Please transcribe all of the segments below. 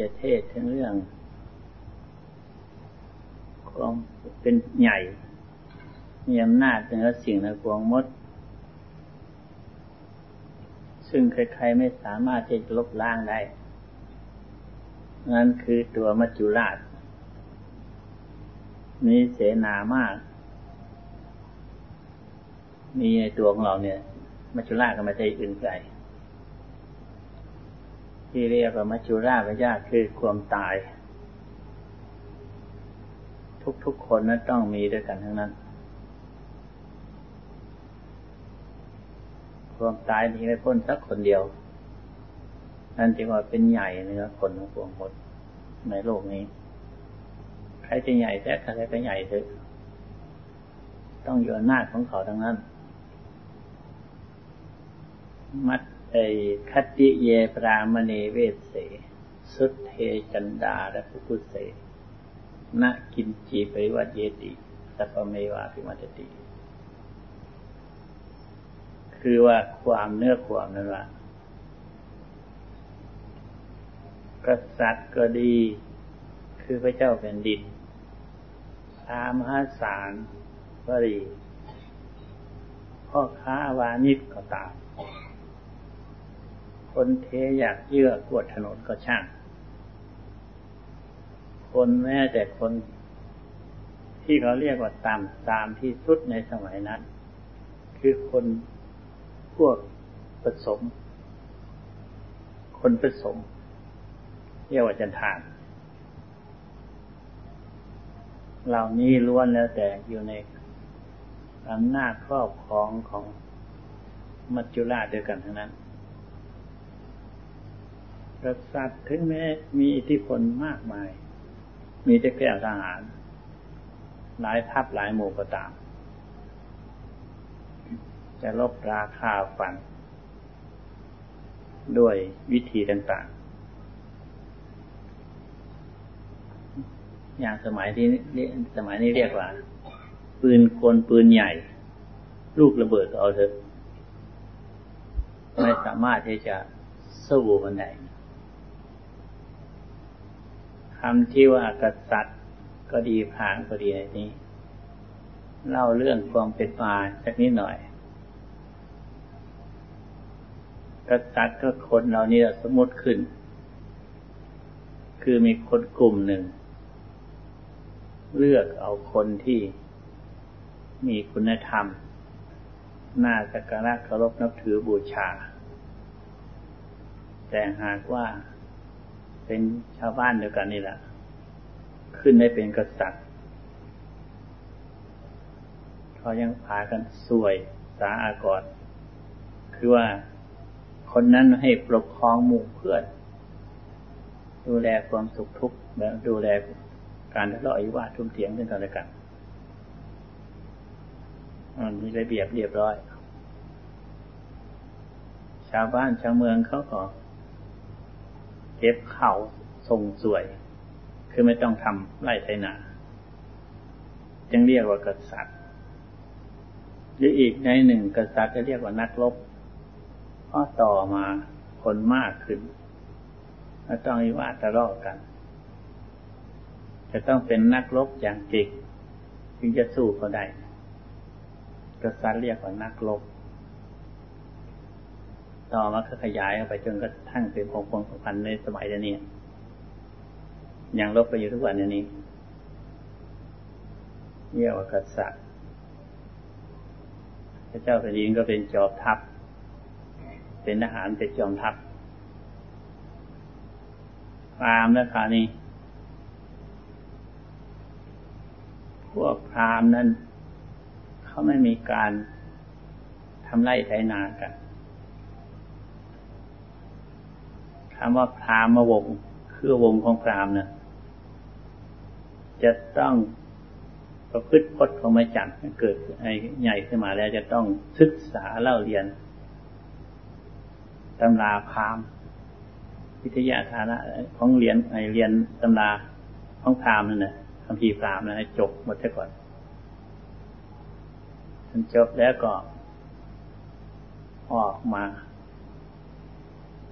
จะเทศทั้งเรื่องความเป็นใหญ่ มีอำนาจเหนือสิ่งในกวงมด ซึ่งใครๆไม่สามารถจะลบล้างได้ นั่นคือตัวมัจจุราชมีเสนามาก มีในตัวของเราเนี่ย มัจจุราชก็ไม่ใช่อื่นไกล ที่เรียกว่ามัจจุราชพยาคือความตาย ทุกๆคนนั้นต้องมีด้วยกันทั้งนั้น ความตายนี้ไม่พ้นสักคนเดียว นั่นจึงว่าเป็นใหญ่เนื้อคนของพวงหมดในโลกนี้ ใครจะใหญ่แท้ใครก็ใหญ่เถอะต้องอยู่หน้าของเขาทั้งนั้น มัด ไอคติเยปรามณีเวสเส สุดเทจันดาและพุกุเสนกินจีปริวัตเยติสัพเมวาพิมัตติ คือว่าความเนื้อความนั้นว่ากษัตริย์ก็ดี คือพระเจ้าแผ่นดินพามหาศาลก็ดีพ่อค้าวานิชก็ตาม คนเทอยากเยื่อกวดถนนก็ช่าง คนแม้แต่คนที่เขาเรียกว่าตามตามที่สุดในสมัยนั้น คือคนพวกผสม คนผสมเรียกว่าจันทานเหล่านี้ล้วนแล้วแต่อยู่ในอำนาจครอบครองของมัจจุราชด้วยกันทั้งนั้น กษัตริย์ถึงแม้มีอิทธิพลมากมาย มีแต่แก้วทหาร หลายทัพหลายหมู่ก็ตาม จะลบราคาฟัน ด้วยวิธีต่างๆ อย่างสมัยที่สมัยนี้เรียกว่า ปืนคนปืนใหญ่ ลูกระเบิดเอาเถอะไม่สามารถที่จะสู้มันได้ คำที่ว่ากษัตริย์ก็ดีพางก็ดีในนี้ เล่าเรื่องความเป็นมาสักนิดหน่อย กษัตริย์ก็คนเรานี่สมมติขึ้น คือมีคนกลุ่มหนึ่ง เลือกเอาคนที่มีคุณธรรม น่าสักการะเคารพนับถือบูชา แต่หากว่า เป็นชาวบ้านเดียวกันนี่แหละ ขึ้นได้เป็นกษัตริย์เขายังพากันสวยสาอากรคือว่าคนนั้นให้ปกครองหมู่เพื่อน ดูแลความสุขทุกข์และดูแลการทะเลาะวิวาททุ่มเถียงกันต่อกันมันมีระเบียบเรียบร้อย ชาวบ้านชาวเมืองเขาก็ เก็บเข่าทรงสวย คือไม่ต้องทำไร่ไถนาจึงเรียกว่ากษัตริย์ หรืออีกในหนึ่งกษัตริย์จะเรียกว่านักรบเพราะต่อมาคนมากขึ้นและต้องวิวาทะเลาะกัน จะต้องเป็นนักรบอย่างจริงจึงจะสู้เขาได้กษัตริย์เรียกว่านักรบ ต่อมาก็ขยายออกไปจนกระทั่งเป็นของพงพันในสมัยนี้ยังลบไปอยู่ทุกวันนี้เรียกว่ากษัตริย์พระเจ้าแผ่นดินก็เป็นจอมทัพ เป็นทหารเป็นจอมทัพพรามนะคานี้ พวกพรามนั้น เขาไม่มีการทำไร่ไถนากัน คำว่าพรามวงคือวงของพรามเนี่ยจะต้องประพฤติพจน์ของมาจักเกิดไอ้ใหญ่ขึ้นมาแล้วจะต้องศึกษาเล่าเรียนตำราพรามวิทยาฐานะของเรียนไอเรียนตำราของพรามนั่นนะคำพีพรามนะจบหมดซะก่อนจบแล้วก็ออกมา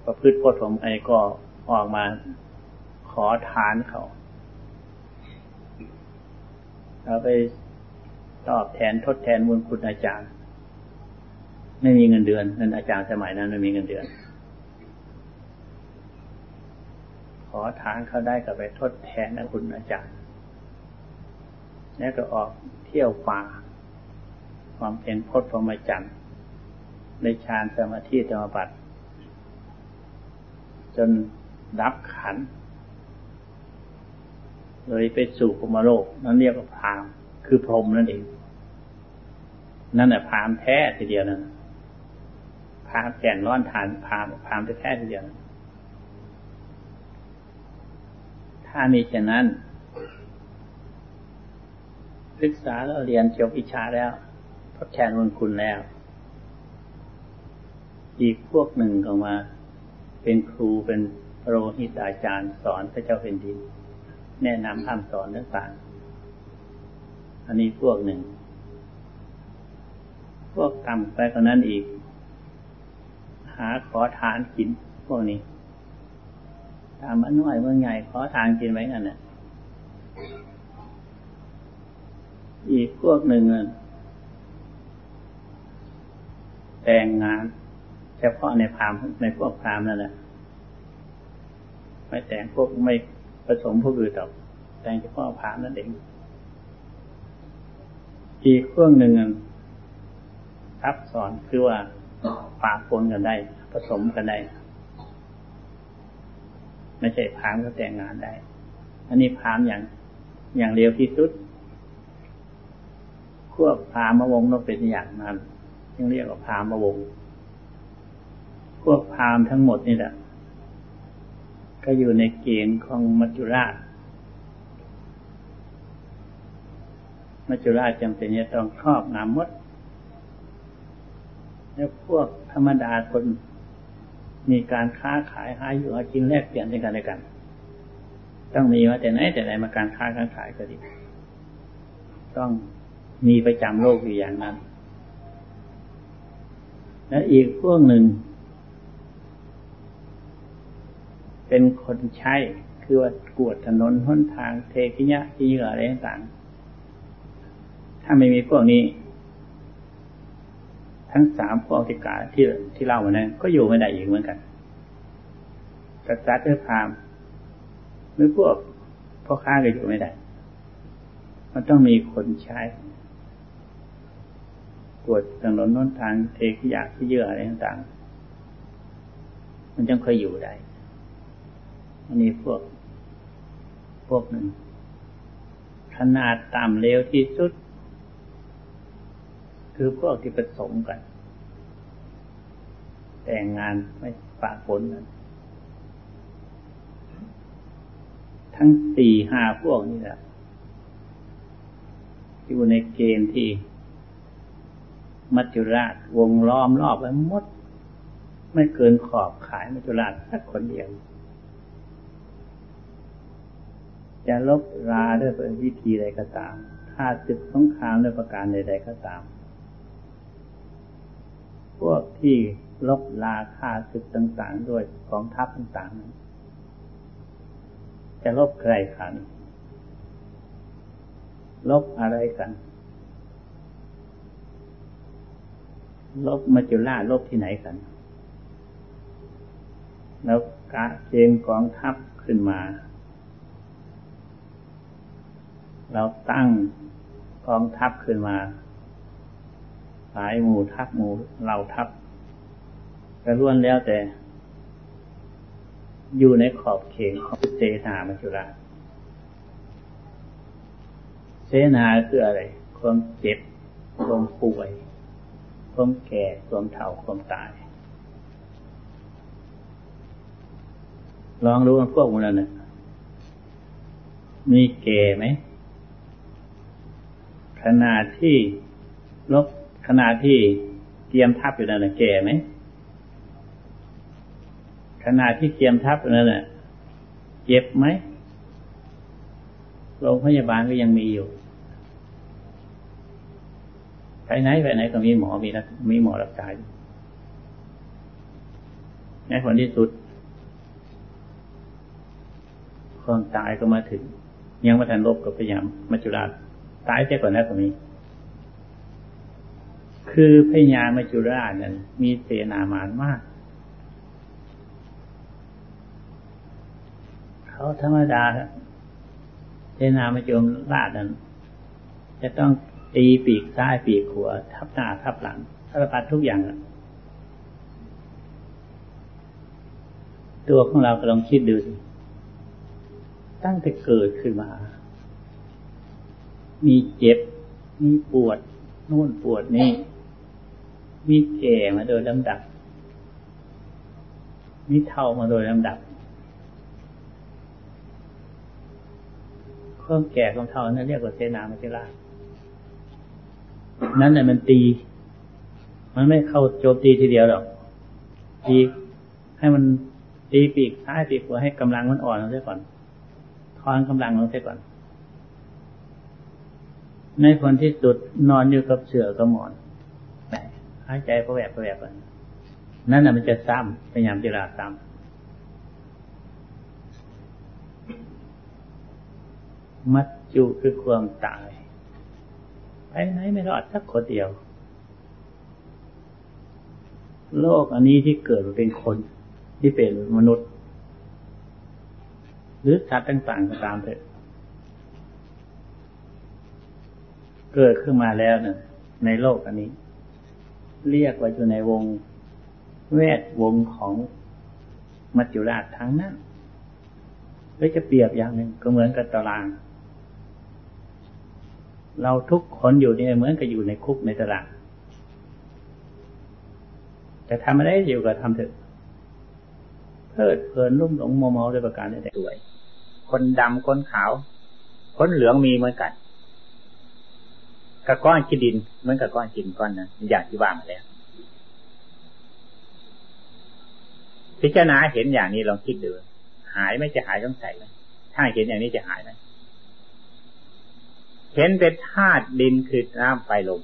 ประพฤติพจน์ของไอก็ออกมาขอทานเขาเราไปตอบแทนทดแทนบุญคุณอาจารย์ ไม่มีเงินเดือนเงินอาจารย์สมัยนั้นไม่มีเงินเดือน ขอทานเขาได้ก็ไปทดแทนนะคุณอาจารย์ แล้วก็ออกเที่ยวป่า ความเป็นพจน์พรหมจรรย์ในฌานสมาธิธรรมบัติ จนรับขัน เลยไปสู่พมโลก นั่นเรียกว่าพรามคือพรหมนั่นเอง นั่นแหละพรามแท้ทีเดียวนั่นพรามแก่นร้อนฐานพรามพรามแท้ทีเดียวนะถ้ามีเช่นนั้น ศึกษาแล้วเรียนจบวิชาแล้วทดแทนบุญคุณแล้ว อีกพวกหนึ่งก็มา เป็นครูเป็นโรหิตอาจารย์สอนพระเจ้าแผ่นดิน แนะนำคำสอนต่างๆอันนี้พวกหนึ่ง พวกต่ำไปกว่านั้นอีก หาขอทานกินพวกนี้ตามมันน้อยเมืองใหญ่ขอทานกินไว้กันน่ะ อีกพวกหนึ่งแต่งงาน เฉพาะในพามในพวกพามนั่นแหละไม่แต่งพวกไม่ผสมพวกอื่นหรอกแต่งเฉพาะพามนั่นเอง อีกเครื่องหนึ่งทับสอนคือว่าปาปนกันได้ ผสมกันได้ ไม่ใช่พามก็แต่งงานได้ อันนี้พามอย่างอย่างเร็วที่สุดควบพามาวงต้องเป็นอย่างนั้นยังเรียกว่าพามาวง พวกพราหมณ์ทั้งหมดนี่แหละ ก็อยู่ในเกณฑ์ของมัจจุราช มัจจุราชจำเป็นจะต้องครอบงำมด แล้วพวกธรรมดาคนมีการค้าขายหาอยู่หากินแลกเปลี่ยนในกันในกัน ต้องมีว่าแต่ไหนแต่ไหนมาการค้าการขายก็ดี ต้องมีประจำโลกอยู่อย่างนั้น และอีกพวกหนึ่ง เป็นคนใช้คือว่ากวดถนนห้นทางเทกิยะที่เหยื่ออะไรต่างถ้าไม่มีพวกนี้ ทั้งสามพวกที่กาที่ที่เล่ามานั้นก็อยู่ไม่ได้อีกเหมือนกันกษัตริย์เอพามหรือพวกพ่อค้าก็อยู่ไม่ได้ มันต้องมีคนใช้กวดถนนน้นทางเทขยะที่เยื่ออะไรต่างๆ มันจึงเคยอยู่ได้ อันนี้พวก พวกหนึ่ง ขนาดต่ำเร็วที่สุด คือพวกที่ผสมกัน แต่งงานไม่ปะปนกันทั้งสี่ห้าพวกนี่แหละที่อยู่ในเกณฑ์ที่ มัจจุราชวงล้อมรอบไว้หมด ไม่เกินขอบขายมัจจุราชสักคนเดียว จะลบราด้วยวิธีใดก็ตามถ้าศึกสงครามด้วยประการใดๆก็ตาม พวกที่ลบลาฆ่าศึกต่างๆด้วยกองทัพต่างๆนั้นจะลบใครกันลบอะไรกัน ลบมาจุล่าลบที่ไหนกัน แล้วกะเกณฑ์กองทัพขึ้นมา เราตั้งกองทัพขึ้นมาหลายหมู่ทัพหมู่เราทัพก็ล้วนแล้วแต่ อยู่ในขอบเขตของเสนามัจจุราชเสนาคืออะไร ความเจ็บ ความป่วย ความแก่ ความเฒ่า ความตาย ลองรู้กันพวกมันนั่นมีแก่ไหม ขนาดที่ลบขนาดที่เตรียมทับอยู่นั่นแหละแก่ไหมขนาดที่เตรียมทับอยู่นั่นแหละเจ็บไหมโรงพยาบาลก็ยังมีอยู่ไปไหนไปไหนก็มีหมอมีมีหมอรักษาในผลที่สุดความตายก็มาถึง ยังมาทันลบกับพยายามมัจจุราช ตายแค่ก่อนนั้นก็มีคือพญามัจจุราชนั้นมีเสนามานมาก เขาธรรมดาเสนามัจจุราชนั้น จะต้องตีปีกซ้ายปีกขวาทับหน้าทับหลังสารพัดทุกอย่าง ตัวของเราก็ลองคิดดูสิตั้งแต่เกิดขึ้นมา มีเจ็บ มีปวดนู่นปวดนี่ มีแก่มาโดยลำดับ มีเท่ามาโดยลำดับเครื่องแก่ของเท่านั้นเรียกว่าเสนามาเจรานั้นน่ะมันตี มันไม่เข้าโจมตีทีเดียวหรอกตีให้มันตีปีกซ้ายปีกขวาให้กำลังมันอ่อนลงเสียก่อนทอนกำลังลงเสียก่อน ในคนที่สุดนอนอยู่กับเสือกับหมอนหายใจประแวบประแวบกันนั่นน่ะมันจะซ้ำพยายามจะลาซ้ำมัดจุคือความตายไปไหนไม่รอดสักคนเดียว โลกอันนี้ที่เกิดมาเป็นคนที่เป็นมนุษย์ หรือสัตว์ต่างๆก็ตามเถอะ เกิดขึ้นมาแล้วเนี่ยในโลกอันนี้ เรียกว่าอยู่ในวงแวดวงของมัจจุราชทั้งนั้นหรือจะเปรียบอย่างหนึ่งก็เหมือนกับตาราง เราทุกคนอยู่เนี่ยเหมือนกับอยู่ในคุกในตาราง แต่ทำอะไรอยู่ก็ทำเถอะเพลิดเพลินรุ่มหลงโมเมาด้วยประการใดๆด้วยคนดำคนขาว คนเหลืองมีเหมือนกัน กับก้อนขี้ดินเหมือนกับก้อนกินก้อนนั้นอย่างที่ว่ามาแล้ว พิจารณาเห็นอย่างนี้ลองคิดดูหายไม่จะหายต้องใส่ไหมถ้าเห็นอย่างนี้จะหายไหมเห็นเป็นธาตุดินคือน้ำไฟลม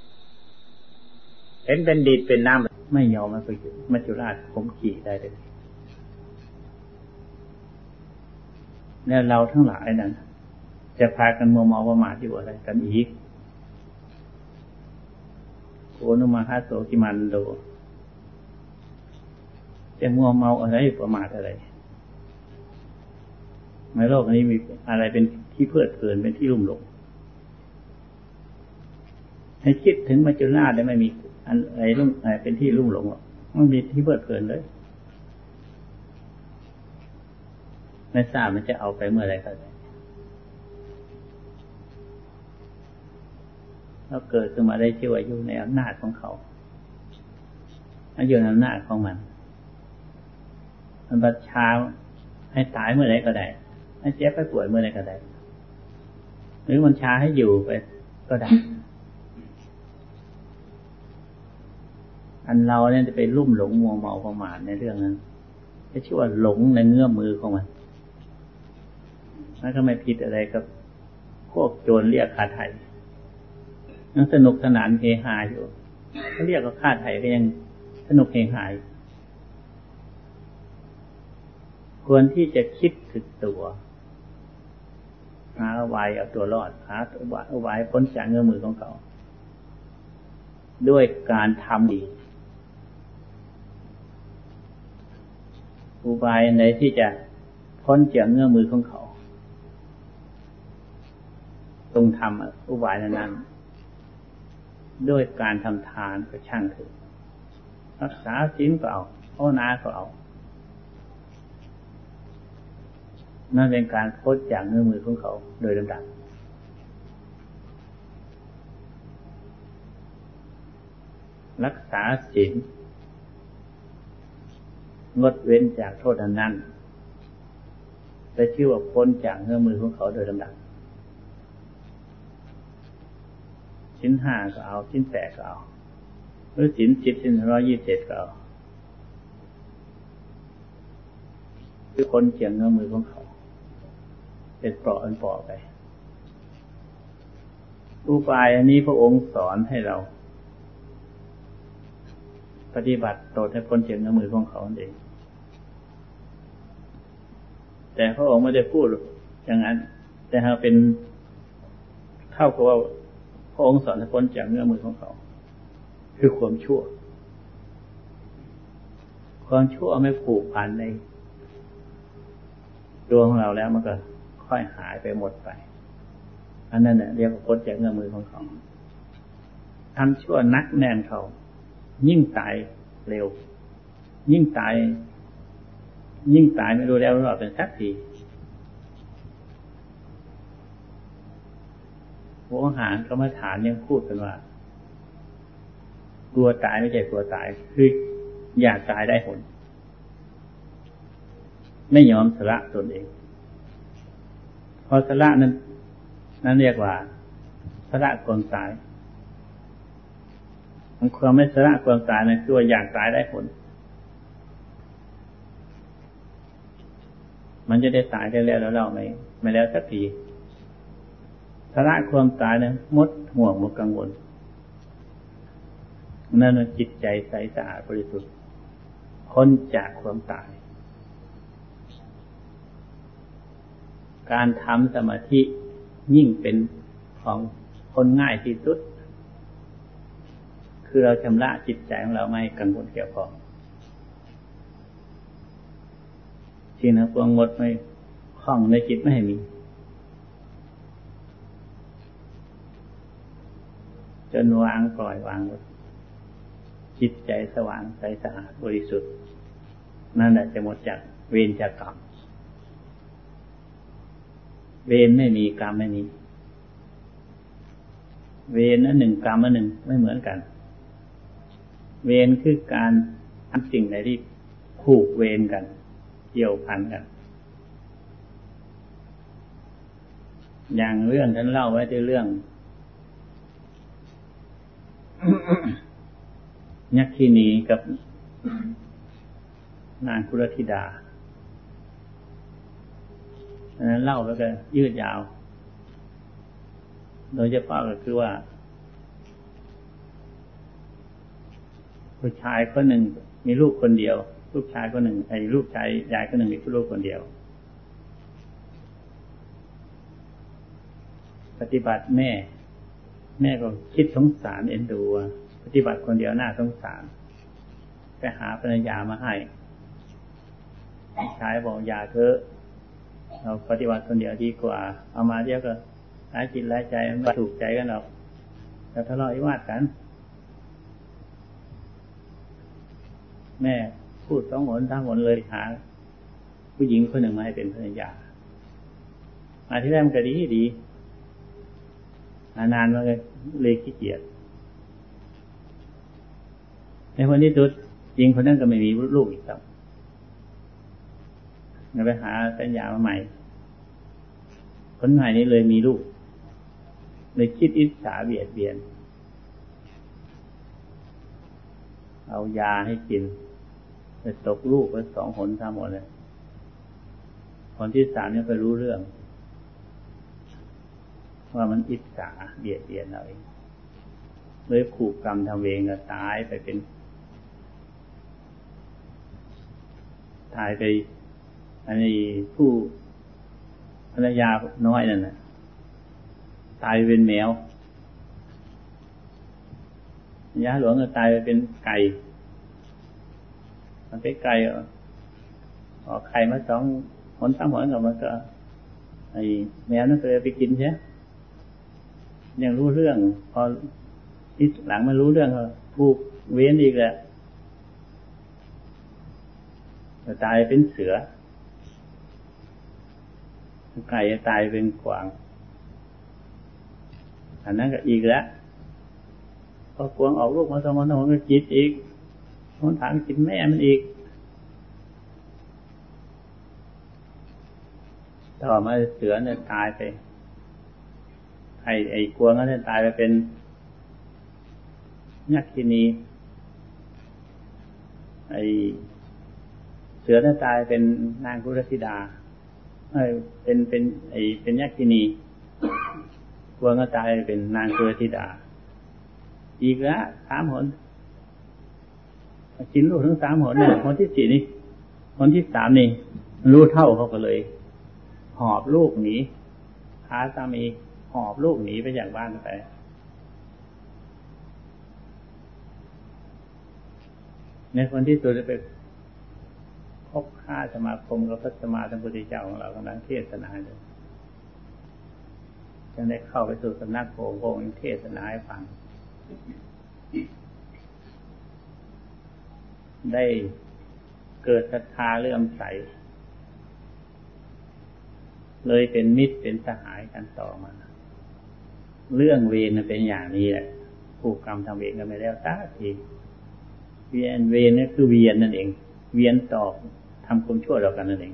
เห็นเป็นดินเป็นน้ำไม่ยอมมันไปมัจจุราชผมขี่ได้เลยแล้วเราทั้งหลายนั้น จะพากันมัวเมาประมาทอยู่อะไรกันอีก โอนุมาฮาโสกิมันโดจะมัวเมาอะไรประมาทอะไรในโลกนี้มีอะไรเป็นที่เพลิดเพลินเป็นที่รุ่มหลงให้คิดถึงมัจจุราชได้ไม่มีอะไรรุ่มอะไรเป็นที่รุ่มหลงหรอกมันมีที่เพลิดเพลินเลยไม่ทราบมันจะเอาไปเมื่อไรก็ แล้วเกิดขึ้นมาได้ชื่อว่าอยู่ในอำนาจของเขาอยู่ในอำนาจของมัน มันบัดช้าให้ตายเมื่อไรก็ได้ ให้เจ็บไปป่วยเมื่อไรก็ได้ หรือมันช้าให้อยู่ไปก็ได้ อันเราเนี่ยจะไปลุ่มหลงมัวเมาประมาทในเรื่องนั้นจะชื่อว่าหลงในเงื้อมือของมันมันก็ไม่ผิดอะไรกับพวกโจรเรียกคาไถ่ ยังสนุกสนานเฮฮาอยู่เขาเรียกว่าค่าไถ่ก็ยังสนุกเฮฮาควรที่จะคิดถึงตัวหาเอาไว้เอาตัวรอดหาเอาไว้พ้นจากเงื้อมือของเขาด้วยการทำดีอุบายในที่จะพ้นจากเงื้อมือของเขา ตรงทำอุบายนั้น ด้วยการทำทานก็ช่างเถอะรักษาศีลก็เอาภาวนาก็เอา นั่นเป็นการโคตรจากเนื้อมือของเขาโดยลำดับรักษาศีลงดเว้นจากโทษนั้นแต่ชื่อว่าพ้นจากเนื้อมือของเขาโดยลำดับ ชิ้นห้าก็เอา ชิ้นแปดก็เอา หรือชิ้นสิบชิ้นร้อยยี่สิบก็เอาคือคนเขียงเนื้อมือของเขา เป็นเปราะอันเปราะไปอุบายอันนี้พระองค์สอนให้เรา ปฏิบัติตดให้คนเขียงเนื้อมือของเขาเองแต่พระองค์ไม่ได้พูดอย่างนั้น แต่หากเป็นเท่ากับว่า พระองค์สอนให้พ้นจากเนื้อมือของเขา คือความชั่ว ความชั่วไม่ผูกพันในตัวของเราแล้วมันก็ค่อยหายไปหมดไป อันนั้นเนี่ยเรียกว่าพ้นจากเนื้อมือของเขาทำชั่วนักแน่นเขา ยิ่งตายเร็ว ยิ่งตาย ยิ่งตายไม่รู้แล้วรอดเป็นสักที หัวหารกรรมฐานยังพูดกันว่า กลัวตายไม่ใช่กลัวตาย คืออยากตายได้ผลไม่ยอมสละตนเอง พอสละนั้น นั้นเรียกว่าสละคนตายมันความไม่สละความตายนั้นคือว่าอยากตายได้ผล มันจะได้ตายได้แล้วแล้วเราไม่ไม่แล้วสักที ละความตายเนั้นมดห่วงหมดกังวล นั่นจิตใจใสสะอาดบริสุทธิ์พ้นจากความตาย การทำสมาธิยิ่งเป็นของคนง่ายที่สุด คือเราชำระจิตใจของเราไม่กังวลเกี่ยวข้องสิ่นั้นพวงดไม่คล้องในจิตไม่ให้มี จนวางปล่อยวางหมดจิตใจสว่างใสสะอาดบริสุทธิ์ นั่นแหละจะหมดจากเวรจากกรรมเวรไม่มีกรรมไม่มี เวรนั้นหนึ่งกรรมอันหนึ่งไม่เหมือนกัน เวรคือการทำสิ่งใดที่ผูกเวรกัน เกี่ยวพันกัน อย่างเรื่องฉันเล่าไว้ในเรื่อง ยักษินีกับนางคุรธิดาอันนั้นเล่าแล้วก็ยืดยาว โดยเฉพาะก็คือว่า ผู้ชายคนหนึ่งมีลูกคนเดียว ลูกชายคนหนึ่งไอ้ลูกชายยายคนหนึ่งมีลูกคนเดียว ปฏิบัติแม่ แม่ก็คิดสงสารเอ็นดูปฏิบัติคนเดียวน่าสงสารไปหาภรรยามาให้ชายบอกอย่าเถอะเราปฏิบัติคนเดียวดีกว่า เอามาเดียวก็หายจิตหายใจไม่ถูกใจกันหรอกแต่ทะเลาะวิวาทกัน แม่พูดสองหนทั้งหนเลยหาผู้หญิงคนหนึ่งมาให้เป็นภรรยามาที่แรกมันก็ดีดี นานมาเลยเลยขี้เกียจในวันนี้ตุดหญิงคนนั้นก็ไม่มีลูกอีกแล้วไปหาสัญญามาใหม่ คนใหม่นี้เลยมีลูกเลยคิดอิจฉาเบียดเบียน เอายาให้กินไปตกลูกไปสองหนทำหมดเลยคนที่สามเนี่ยไปรู้เรื่อง ว่ามันอิจฉาเบียดเบียนเราเองเลยผูกกรรมทำเวงก็ตายไปเป็นตายไป อันนี้ผู้ภรรยาน้อยนั่นนะตายเป็นแมวยาหลวงก็ตายไปเป็นไก่ มันไปไกลออกไข่มาสองหนสามหนกับมันก็ไอ้แมวนั่นเคยไปกินใช่ ยังรู้เรื่อง พอที่หลังมันรู้เรื่องก็ผูกเว้นอีกแหละตายเป็นเสือไก่ตายเป็นกวาง อันนั้นก็อีกแล้วพอกวางออกลูกมาสองมันก็จิตอีกคนถามกินแม่มันอีก ต่อมาเสือเนี่ยตายไป ไอ้ไอ้กวงนั้นตายไปเป็นยักษินี ไอ้เสือเนี่ยตายเป็นนางกุรธิดาเอ้เป็นเป็น ไอ้เป็นยักษินีกวงก็ตายเป็นนางกุรธิดา อีกแล้วสามหนกินลูกทั้งสามหนเนี่ยคนที่สี่นี่คนที่สามนี่ รู้เท่าเขาก็เลย หอบลูกหนีพาสามี หอบลูกหนีไปจากบ้านไป ในคนที่สุดจะไปพบค่าสมาคมกับพระสมาธิพุทธเจ้าของเรากำลังเทศนาอยู่จะได้เข้าไปสู่สำนักโพงโพงเทศนาให้ฟัง ได้เกิดศรัทธาเลื่อมใส เลยเป็นมิตรเป็นสหายกันต่อมา เรื่องเวรเป็นอย่างนี้แหละผูกกรรมทำเวรกันไปแล้วตาทีเวียนเวรนี่คือเวียนนั่นเอง เวียนต่อทำความชั่วเรากันนั่นเอง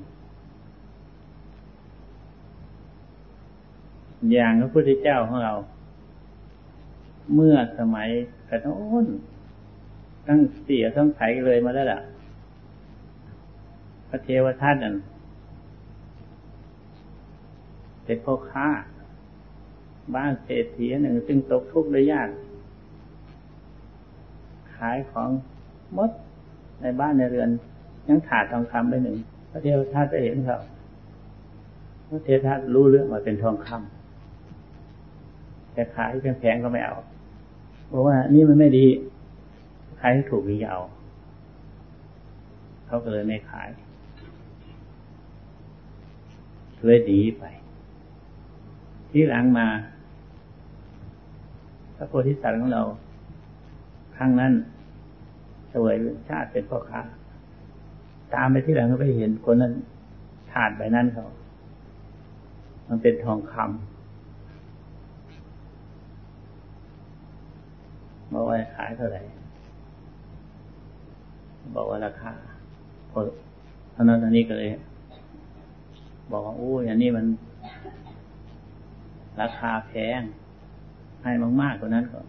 อย่างพระพุทธเจ้าของเรา เมื่อสมัยกระโน้นตั้งเสียทั้งไถเลยมาแล้วล่ะ พระเทวทัตนั่นเป็นพ่อค้า บ้านเศรษฐีหนึ่งซึ่งตกทุกข์ได้ยาก ขายของมดในบ้านในเรือน ยังขาดทองคำไปหนึ่งพระเทวทัตไปเห็นเขาพระเทวทัตรู้เรื่องว่าเป็นทองคำแต่ขายแพงๆก็ไม่เอาบอกว่านี่มันไม่ดี ขายถูกนี่เอาเขาก็เลยไม่ขายเลยหนีไป ที่หลังมา พระโพธิสัตว์ของเรา ครั้งนั้นสวยชาติเป็นพ่อค้า ตามไปที่หลังก็ไปเห็นคนนั้นถาดใบนั้นเขา มันเป็นทองคำบอกว่าขายเท่าไหร่ บอกว่าราคาพอท่านั้นอันนี้ก็เลย บอกว่าโอ้ยอันนี้มัน ราคาแพง ให้มากๆกว่านั้นก็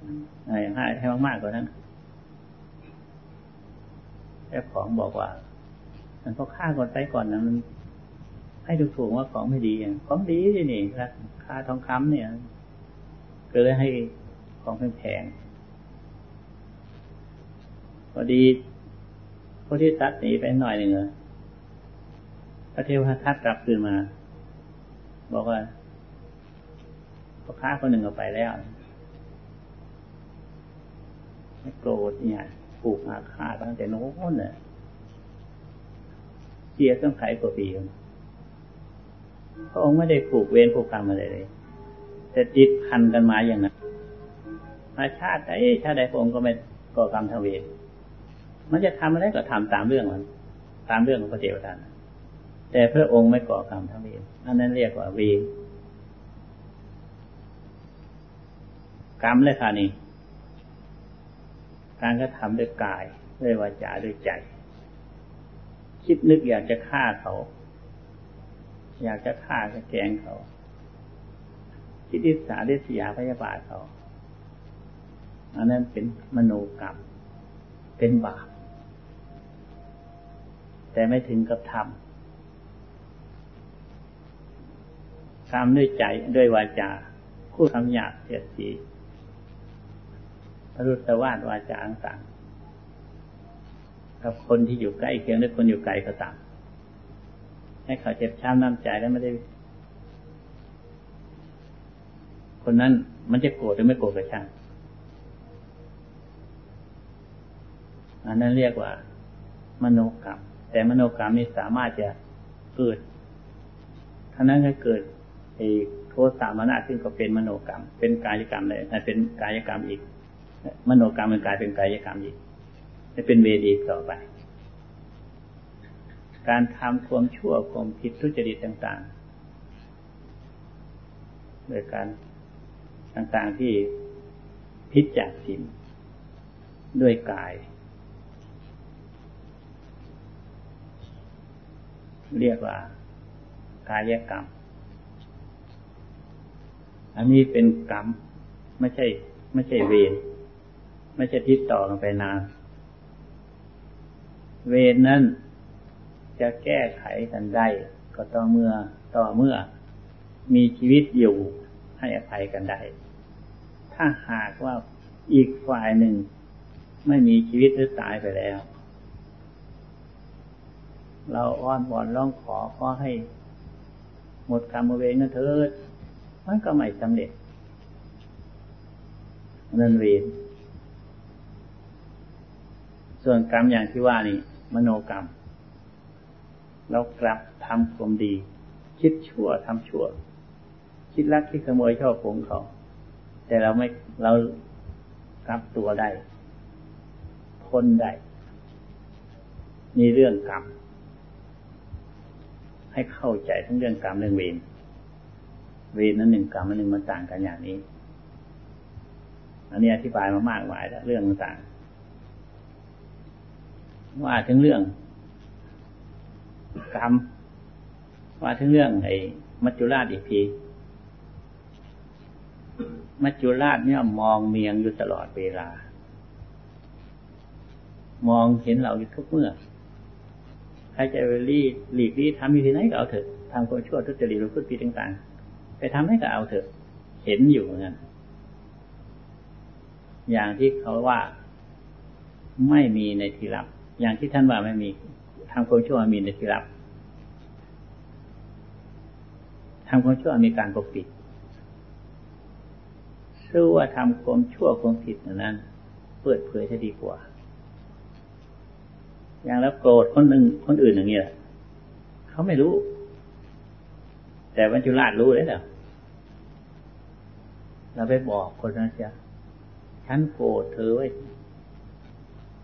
ให้ให้มากๆกว่านั้นเจ้าของบอกว่า มันพอค่าก่อนไปก่อนนะมันให้ดูถูกว่าของไม่ดีอย่างของดีนี่ราคาทองคำเนี่ยก็เลยให้ของแพงพอดีพอที่ตัดหนีไปหน่อยหนึ่งเลยพระเทวทัตกลับคืนมา บอกว่าพ่อค้าคนหนึ่งเอาไปแล้ว โกรธเนี่ยผูกอาฆาตตั้งแต่โน้นเนี่ยเสียต้องไขกว่าปีพระองค์ไม่ได้ผูกเวรผูกกรรมอะไรเลย แต่จิตพันกันมาอย่างนั้นมาชาติใดชาติใดพระองค์ก็ไม่ก่อกรรมทำเวรมันจะทำอะไรก็ทำตามเรื่องมัน ตามเรื่องของพระเทวทัตแต่พระองค์ไม่ก่อกรรมทั้งเวรอันนั้นเรียกว่าเวรกรรมเลยค่ะนี่ การกระทำด้วยกายด้วยวาจาด้วยใจ คิดนึกอยากจะฆ่าเขา อยากจะฆ่าจะแกงเขา คิดอิสาดิสยาพยาบาทเขาอันนั้นเป็นมโนกรรม เป็นบาป แต่ไม่ถึงกับทำทำด้วยใจด้วยวาจาพูดคำหยาบเสียดสี พรุษวาดวาจาต่างกับคนที่อยู่ใกล้เคียงหรือคนอยู่ไกลก็ตามให้เขาเจ็บช้ำน้ำใจแล้วไม่ได้ คนนั้นมันจะโกรธหรือไม่โกรธก็ช่างอันนั้นเรียกว่า มโนกรรม แต่มโนกรรมนี้สามารถจะเกิดท่านั้นก็เกิดไอ้โทสะมานะซึ่งก็เป็นมโนกรรม เป็นกายกรรมเลยเป็นกายกรรมอีก มโนกรรมมันกลายเป็นกายกรรมอีกจะเป็นเวดีต่อไป การทำความชั่วความผิดทุจริตต่าง ๆ โดยการต่างๆที่พิจจากศีลด้วยกาย เรียกว่ากายกรรม อันนี้เป็นกรรม ไม่ใช่ ไม่ใช่เวร ไม่ใช่ทิศต่อกันไปนาน เวรนั้นจะแก้ไขกันได้ ก็ต่อเมื่อต่อเมื่อ มีชีวิตอยู่ให้อภัยกันได้ ถ้าหากว่าอีกฝ่ายหนึ่ง ไม่มีชีวิตหรือตายไปแล้ว เราอ้อนวอนร้องขอขอให้ หมดกรรมเวรกันเถิดมันก็ไม่สำเร็จนั่นเวร ส่วนกรรมอย่างที่ว่านี่ มโนกรรมเรากลับทำความดี คิดชั่วทำชั่ว คิดลักคิดขโมยชอบผงเขา แต่เราไม่เรากลับตัวได้พ้นได้มีเรื่องกรรมให้เข้าใจทั้งเรื่องกรรมเรื่องเวรเวรนั้นหนึ่งกรรมนั้นหนึ่งมันต่างกันอย่างนี้ อันนี้อธิบายมามากมายแล้วเรื่องต่าง ว่าถึงเรื่องกรรมว่าถึงเรื่องไอ้มัจจุราชอีกทีมัจจุราชเนี่ยมองเมียงอยู่ตลอดเวลา มองเห็นเราอยู่ทุกเมื่อ ใครจะไปรีหลีกรีทำอยู่ที่ไหนก็เอาเถอะทำความชั่วทุจริตรือพูดผิดต่างๆ ไปทำให้ก็เอาเถอะ เห็นอยู่งั้นอย่างที่เขาว่าไม่มีในที่ลับ อย่างที่ท่านว่าไม่มีทำความชั่วมีในที่ลับทำความชั่วมีการปกปิดรู้ว่าทำความชั่วความผิดนั้น เปิดเผยจะดีกว่า อย่างแล้วโกรธคนหนึ่งคนอื่นอย่างนี้แหละเขาไม่รู้ แต่วันจุราชรู้เลยเหรอเราไปบอกคนนั้นเสียฉันโกรธเธอไว้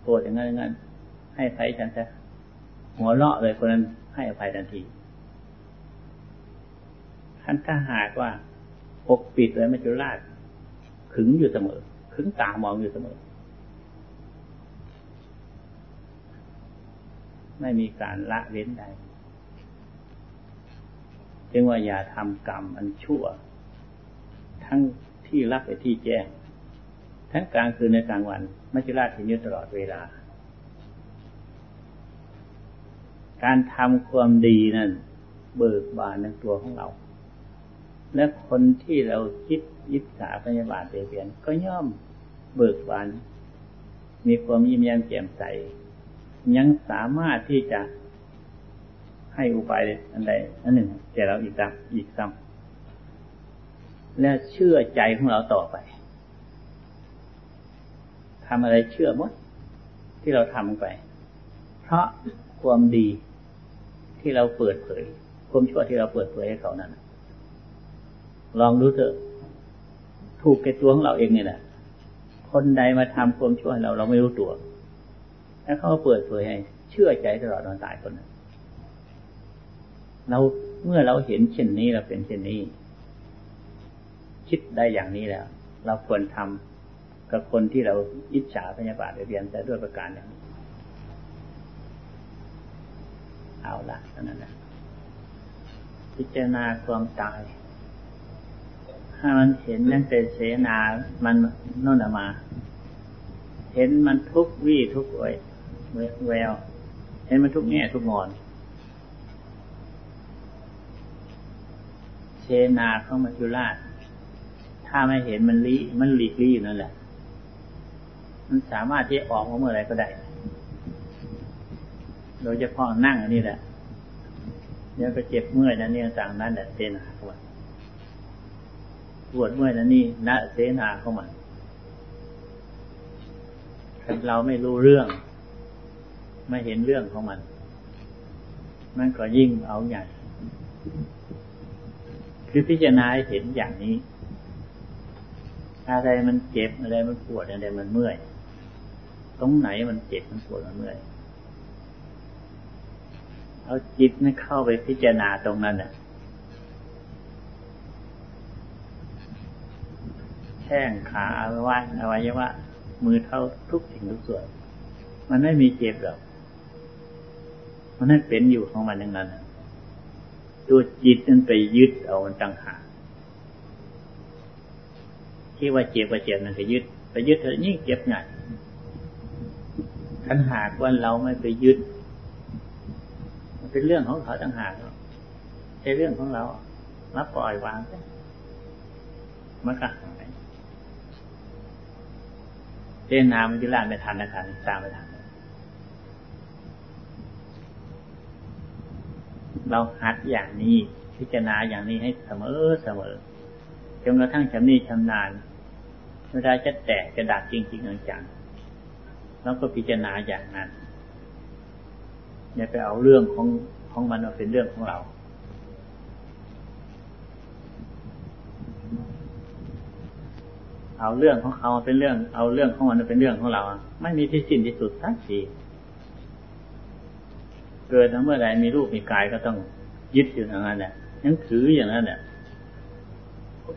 โกรธอย่างนั้นอย่างนั้น ให้อภัยฉันซะหัวเราะเลยคนนั้นให้อภัยทันทีท่านถ้าหากว่าปกปิดเลยมัจจุราชขึงอยู่เสมอ ขึงตามองอยู่เสมอ ไม่มีการละเว้นใดจึงว่าอย่าทำกรรมอันชั่ว ทั้งที่รับไปที่แจ้ง ทั้งกลางคืนในกลางวันม่ใช่ราชยืตลอดเวลา การทำความดีนั้นเบิกบานในตัวของเรา และคนที่เราคิดยิสาพยาบาทเปลี่ยนก็ย่อมเบิกบาน มีความยิ้มแย้มแจ่มใส ยังสามารถที่จะให้อุบายอันใดอันหนึ่งแก่เราอีกซ้ำอีกซ้ำและเชื่อใจของเราต่อไปทำอะไรเชื่อหมดที่เราทำไป เพราะความดี ที่เราเปิดเผยความชั่วที่เราเปิดเผยให้เขานั้นลองดูเถอะ ถูกแก่ตัวของเราเองเนี่ยแหละคนใดมาทำความชั่วให้เราเราไม่รู้ตัว แล้วเขาเปิดเผยให้ เชื่อใจตลอดตอนตายคนนั้นเราเมื่อเราเห็นเช่นนี้เราเป็นเช่นนี้ คิดได้อย่างนี้แล้ว เราควรทำกับคนที่เราอิจฉาพยาบาทเรียนแต่ด้วยประการอย่างนี้ เอาละเท่านั้นแหละพิจารณาความตาย ถ้ามันเห็นนั่นเป็นเสนา มันน่นมา เห็นมันทุกวี่ทุกไว้แวว เห็นมันทุกแง่ทุกงอนเชนาเข้ามาจุราช ถ้าไม่เห็นมันลี้มันหลีกลี่นั่นแหละ มันสามารถที่ออกมาเมื่อไรก็ได้ โดยเฉพาะนั่งนนี้แหละเดี๋ยก็เจ็บเมื่อยนั่นนี่ต่างนั้นแหละเชนาเข้ามาปวดเมื่อยนั่นนี่ณเสนาเข้ามาถ้าเราไม่รู้เรื่อง ไม่เห็นเรื่องของมัน มันก็ยิ่งเอาใหญ่คือพิจารณาเห็นอย่างนี้ อะไรมันเจ็บอะไรมันปวดอะไรมันเมื่อย ตรงไหนมันเจ็บมันปวดมันเมื่อย เอาจิตนี่เข้าไปพิจารณาตรงนั้นน่ะแข้งขาอวัยวะอวัยวะมือเท้าทุกสิ่งทุกส่วน มันไม่มีเจ็บหรอกมันนั่นเป็นอยู่ของมันอย่างนั้นตัวจิตนั้นไปยึดเอามันตั้งหากที่ว่าเจ็บว่าเจ็บนั่นไปยึด ไปยึดเธอยิ่งเจ็บหนักขันหากว่าเราไม่ไปยึด เป็นเรื่องของเขาตั้งหากใช่เรื่องของเรารับปล่อยวางมันก็หายเล่นน้ำมันจะล่าไม่ทันนะทันตามไม่ทันเราหัดอย่างนี้ พิจารณาอย่างนี้ให้เสมอเสมอจนกระทั่งชำนิชำนาญเวลาจะแตกจะดับจริงๆจังๆแล้วก็พิจารณาอย่างนั้น อย่าไปเอาเรื่องของของมันมาเป็นเรื่องของเรา เอาเรื่องของเขาเป็นเรื่อง เอาเรื่องของมันเป็นเรื่องของเรา ไม่มีที่สิ้นที่สุดสักทีเกิดเมื่อใดมีรูปมีกายก็ต้องยึดอยู่อย่างนั้นแหละยังถืออย่างนั้นเนี่ย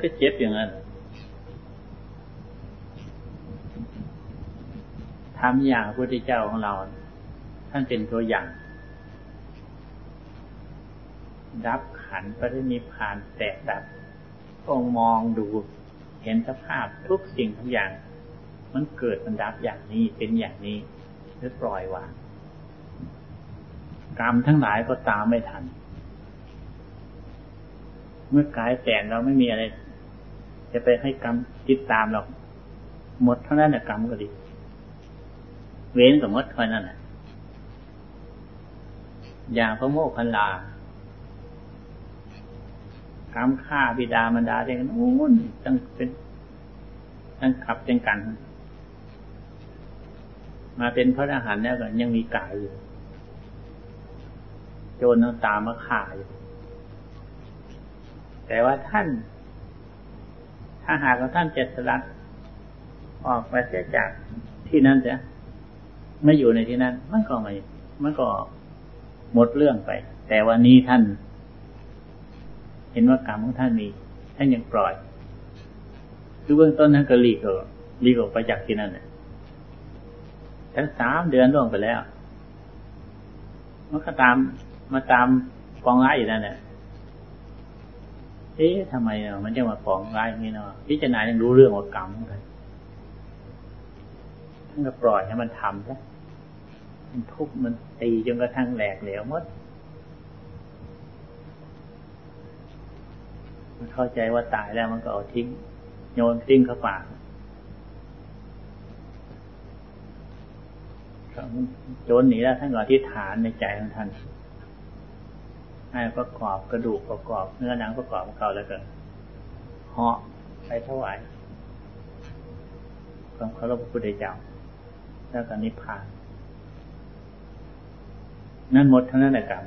ก็เจ็บอย่างนั้นทำอย่างพระพุทธเจ้าของเรา ท่านเป็นตัวอย่าง ดับขันพระนิพานแตกดับองมองดูเห็นสภาพทุกสิ่งทุกอย่าง มันเกิดมันดับอย่างนี้เป็นอย่างนี้หรือปล่อยวางกรรมทั้งหลายก็ตามไม่ทัน เมื่อกายแตกเราไม่มีอะไร จะไปให้กรรมติดตามเราหมดเท่านั้นแหละกรรมก็ดี เว้นกับมดเท่านั้นแหละอย่างพระโมคคัลลา กรรมฆ่าบิดามารดาเด็กนู้นตั้งเป็นตั้งขับเป็นกัน มาเป็นพระอรหันต์แล้วก็ยังมีกายอยู่โจรต้องตามมาฆ่าอยู่แต่ว่าท่าน ถ้าหากว่าท่านเจะสลัดออกไปเสียจากที่นั้นจะไม่อยู่ในที่นั้น มันก็ไม่มันก็หมดเรื่องไป แต่วันนี้ท่าน เห็นว่ากรรมของท่านมีท่านยังปล่อยคือเบื้องต้นท่านก็หลีกออกหลีกออกไปจากที่นั่นเลยทั้งสามเดือนล่วงไปแล้วมันก็ตามมาตามกองร้ายอยู่นั่นแหละเอ๊ะทำไมมันจะมากองร้ายอย่างนี้เนาะพิจารณายังรู้เรื่องว่ากรรมกันท่านก็ปล่อยให้มันทำซะมันทุบมันตีจนกระทั่งแหลกเหลวหมด มันเข้าใจว่าตายแล้วมันก็เอาทิ้ง โยนทิ้งเข้าปากโจนหนีแล้วท่านก็อธิษฐานในใจของท่านให้ประกอบกระดูกประกอบเนื้อหนังประกอบเขาแล้วก็เหาะไปถวายความเคารพพระพุทธเจ้าแล้วก็นิพพาน นั่นหมดทั้งนั้นแหละกรรม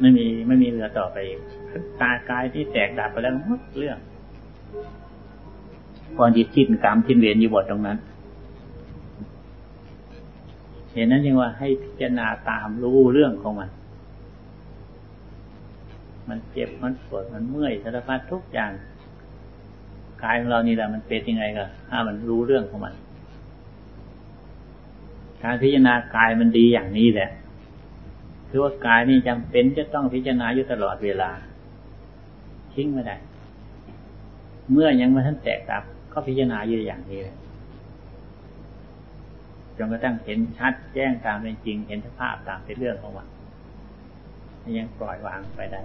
ไม่มีไม่มีเหลือต่อไปอีก ตากายที่แตกดับไปแล้วหมดเรื่องก่อนจิตทิ้นกรรมทิ้นเวรอยู่บทตรงนั้นเห็นนั้นยังว่าให้พิจารณาตามรู้เรื่องของมัน มันเจ็บมันปวดมันเมื่อยสารพัดทุกอย่างกายของเรานี่แหละมันเป็นยังไงก็ถ้ามันรู้เรื่องของมัน การพิจารณากายมันดีอย่างนี้แหละคือว่ากายนี่จำเป็นจะต้องพิจารณาอยู่ตลอดเวลา ทิ้งไม่ได้ เมื่อยังไม่ทันแตกดับก็พิจารณาอยู่อย่างนี้เลยจนกระทั่งเห็นชัดแจ้งตามเป็นจริง เห็นสภาพตามเป็นเรื่องของมันยังปล่อยวางไปได้